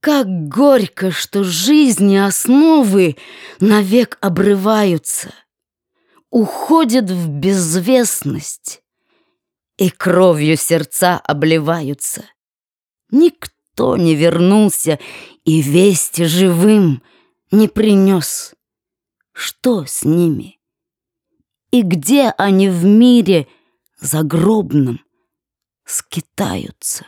Как горько, что жизни основы навек обрываются, Уходят в безвестность, и кровью сердца обливаются. Никто не вернулся и вести живым не принес. Что с ними? И где они в мире загробном скитаются?